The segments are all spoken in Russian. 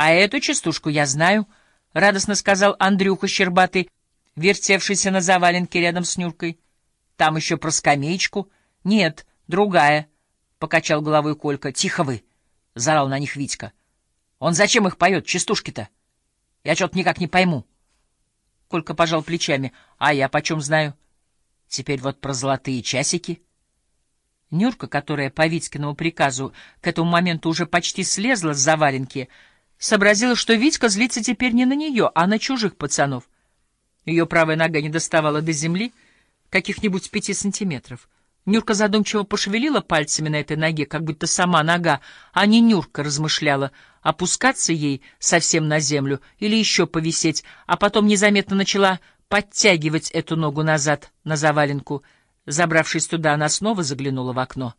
А эту частушку я знаю, — радостно сказал Андрюха Щербатый, вертевшийся на заваленке рядом с Нюркой. Там еще про скамеечку. Нет, другая, — покачал головой Колька. Тихо вы, — заорал на них Витька. Он зачем их поет, частушки-то? Я что-то никак не пойму. Колька пожал плечами. А я почем знаю? Теперь вот про золотые часики. Нюрка, которая по Витькиному приказу к этому моменту уже почти слезла с заваленки, сообразила, что Витька злится теперь не на нее, а на чужих пацанов. Ее правая нога не доставала до земли каких-нибудь пяти сантиметров. Нюрка задумчиво пошевелила пальцами на этой ноге, как будто сама нога, а не Нюрка размышляла, опускаться ей совсем на землю или еще повисеть, а потом незаметно начала подтягивать эту ногу назад на заваленку. Забравшись туда, она снова заглянула в окно.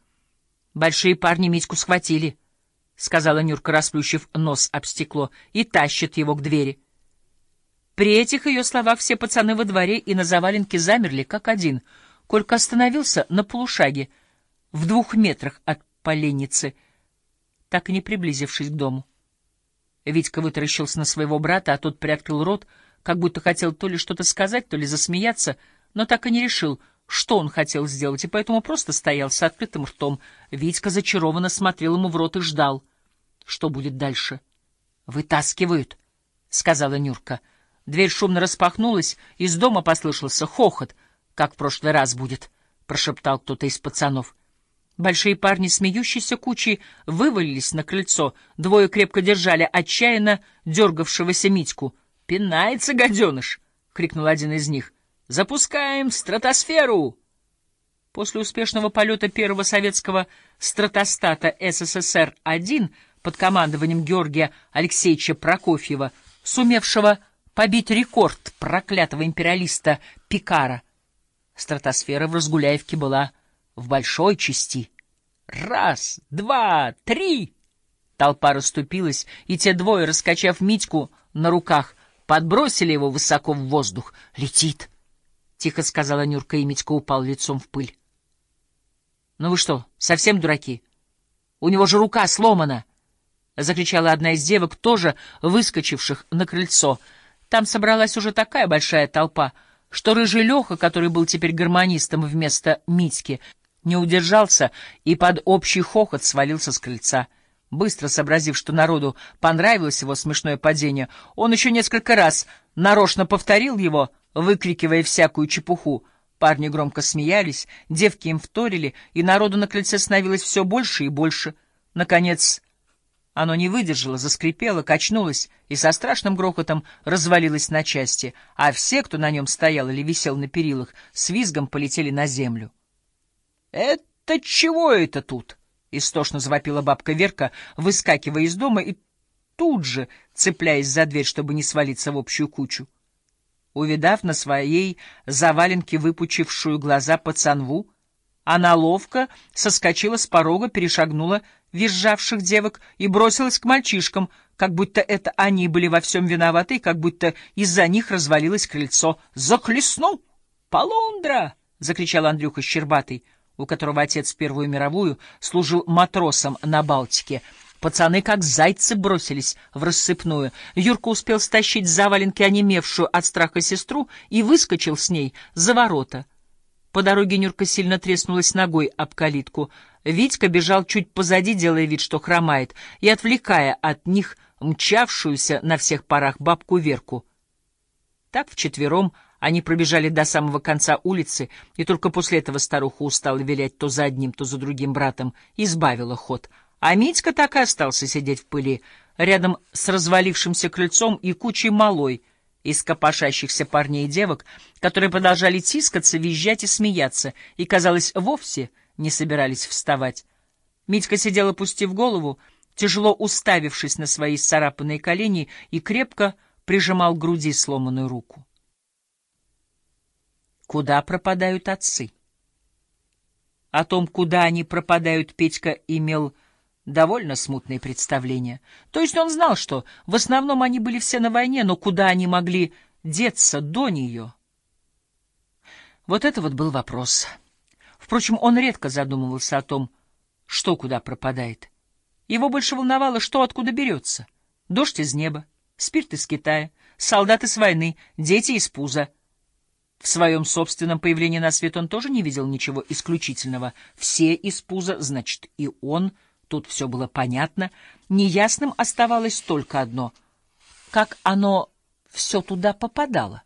«Большие парни Митьку схватили», — сказала Нюрка, расплющив нос об стекло, — «и тащат его к двери». При этих ее словах все пацаны во дворе и на заваленке замерли, как один — Колька остановился на полушаге, в двух метрах от поленницы, так и не приблизившись к дому. Витька вытаращился на своего брата, а тот приоткрыл рот, как будто хотел то ли что-то сказать, то ли засмеяться, но так и не решил, что он хотел сделать, и поэтому просто стоял с открытым ртом. Витька зачарованно смотрел ему в рот и ждал. Что будет дальше? «Вытаскивают», — сказала Нюрка. Дверь шумно распахнулась, из дома послышался хохот — как в прошлый раз будет, — прошептал кто-то из пацанов. Большие парни, смеющиеся кучей, вывалились на крыльцо. Двое крепко держали отчаянно дергавшегося Митьку. «Пинается, гаденыш!» — крикнул один из них. «Запускаем стратосферу!» После успешного полета первого советского стратостата СССР-1 под командованием Георгия Алексеевича Прокофьева, сумевшего побить рекорд проклятого империалиста Пикара, Стратосфера в Разгуляевке была в большой части. Раз, два, три! Толпа расступилась, и те двое, раскачав Митьку на руках, подбросили его высоко в воздух. «Летит!» — тихо сказала Нюрка, и Митька упал лицом в пыль. «Ну вы что, совсем дураки? У него же рука сломана!» — закричала одна из девок, тоже выскочивших на крыльцо. Там собралась уже такая большая толпа — что рыжий Леха, который был теперь гармонистом вместо Митьки, не удержался и под общий хохот свалился с крыльца. Быстро сообразив, что народу понравилось его смешное падение, он еще несколько раз нарочно повторил его, выкрикивая всякую чепуху. Парни громко смеялись, девки им вторили, и народу на крыльце становилось все больше и больше. Наконец оно не выдержало, заскрипело, качнулось и со страшным грохотом развалилось на части, а все, кто на нем стоял или висел на перилах, с визгом полетели на землю. — Это чего это тут? — истошно завопила бабка Верка, выскакивая из дома и тут же цепляясь за дверь, чтобы не свалиться в общую кучу. Увидав на своей заваленке выпучившую глаза пацанву, она ловко соскочила с порога, перешагнула визжавших девок и бросилась к мальчишкам, как будто это они были во всем виноваты, как будто из-за них развалилось крыльцо. «Захлестнул! Полундра!» — закричал Андрюха Щербатый, у которого отец Первую мировую служил матросом на Балтике. Пацаны, как зайцы, бросились в рассыпную. Юрка успел стащить с заваленки онемевшую от страха сестру и выскочил с ней за ворота. По дороге Нюрка сильно треснулась ногой об калитку. Витька бежал чуть позади, делая вид, что хромает, и отвлекая от них мчавшуюся на всех парах бабку Верку. Так вчетвером они пробежали до самого конца улицы, и только после этого старуха устала вилять то за одним, то за другим братом, и сбавила ход. А Митька так и остался сидеть в пыли, рядом с развалившимся крыльцом и кучей малой — из копошащихся парней и девок, которые продолжали тискаться, визжать и смеяться, и, казалось, вовсе не собирались вставать. Митька сидел, опустив голову, тяжело уставившись на свои сцарапанные колени, и крепко прижимал к груди сломанную руку. Куда пропадают отцы? О том, куда они пропадают, Петька имел довольно смутные представления. То есть он знал, что в основном они были все на войне, но куда они могли деться до нее? Вот это вот был вопрос. Впрочем, он редко задумывался о том, что куда пропадает. Его больше волновало, что откуда берется. Дождь из неба, спирт из Китая, солдаты с войны, дети из пуза. В своем собственном появлении на свет он тоже не видел ничего исключительного. Все из пуза, значит, и он. Тут все было понятно. Неясным оставалось только одно — как оно все туда попадало.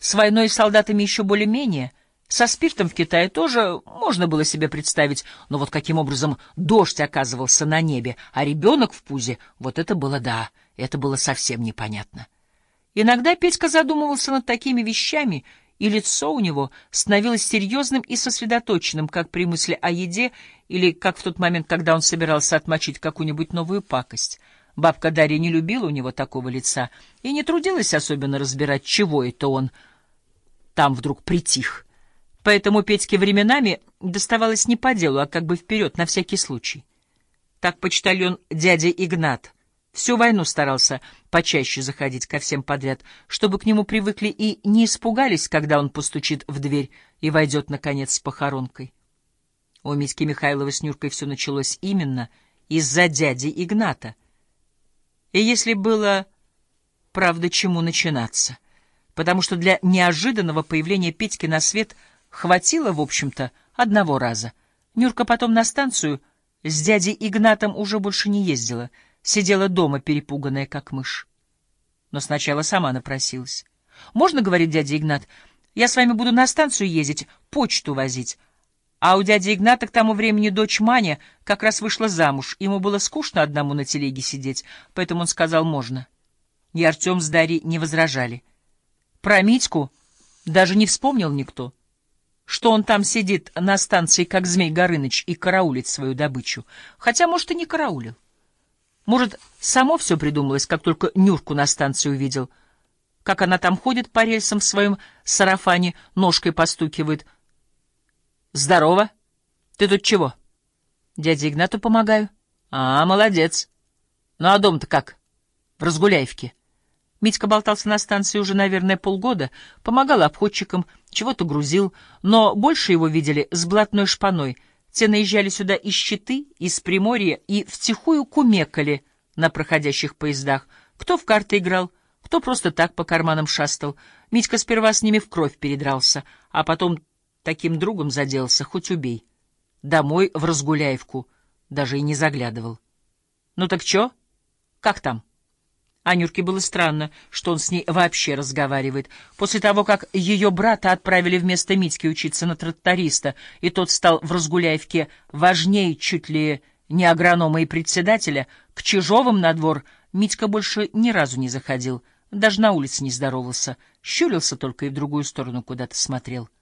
С войной и солдатами еще более-менее — со спиртом в Китае тоже можно было себе представить, но вот каким образом дождь оказывался на небе, а ребенок в пузе, вот это было да, это было совсем непонятно. Иногда Петька задумывался над такими вещами, и лицо у него становилось серьезным и сосредоточенным, как при мысли о еде или как в тот момент, когда он собирался отмочить какую-нибудь новую пакость. Бабка Дарья не любила у него такого лица и не трудилась особенно разбирать, чего это он там вдруг притих — Поэтому Петьке временами доставалось не по делу, а как бы вперед, на всякий случай. Так почтальон дядя Игнат всю войну старался почаще заходить ко всем подряд, чтобы к нему привыкли и не испугались, когда он постучит в дверь и войдет, наконец, с похоронкой. У Митьки Михайлова с Нюркой все началось именно из-за дяди Игната. И если было, правда, чему начинаться, потому что для неожиданного появления Петьки на свет — Хватило, в общем-то, одного раза. Нюрка потом на станцию с дядей Игнатом уже больше не ездила, сидела дома, перепуганная, как мышь. Но сначала сама напросилась. «Можно, — говорит дядя Игнат, — я с вами буду на станцию ездить, почту возить». А у дяди Игната к тому времени дочь Маня как раз вышла замуж. Ему было скучно одному на телеге сидеть, поэтому он сказал «можно». И Артем с Дарьей не возражали. Про Митьку даже не вспомнил никто что он там сидит на станции, как Змей Горыныч, и караулит свою добычу. Хотя, может, и не караулил. Может, само все придумалось, как только Нюрку на станции увидел. Как она там ходит по рельсам в своем сарафане, ножкой постукивает. «Здорово! Ты тут чего?» «Дяде Игнату помогаю». «А, молодец! Ну а дом-то как? В Разгуляевке?» Митька болтался на станции уже, наверное, полгода, помогал обходчикам, чего-то грузил, но больше его видели с блатной шпаной. Те наезжали сюда из Щиты, из Приморья и втихую кумекали на проходящих поездах. Кто в карты играл, кто просто так по карманам шастал. Митька сперва с ними в кровь передрался, а потом таким другом заделался, хоть убей. Домой в Разгуляевку даже и не заглядывал. — Ну так чё? Как там? — Анюрке было странно, что он с ней вообще разговаривает. После того, как ее брата отправили вместо Митьки учиться на тракториста, и тот стал в Разгуляевке важнее чуть ли не агронома и председателя, к Чижовым на двор Митька больше ни разу не заходил, даже на улице не здоровался, щурился только и в другую сторону куда-то смотрел.